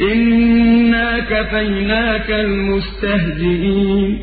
إِنَّا كَفَيْنَاكَ الْمُسْتَهْزِئِينَ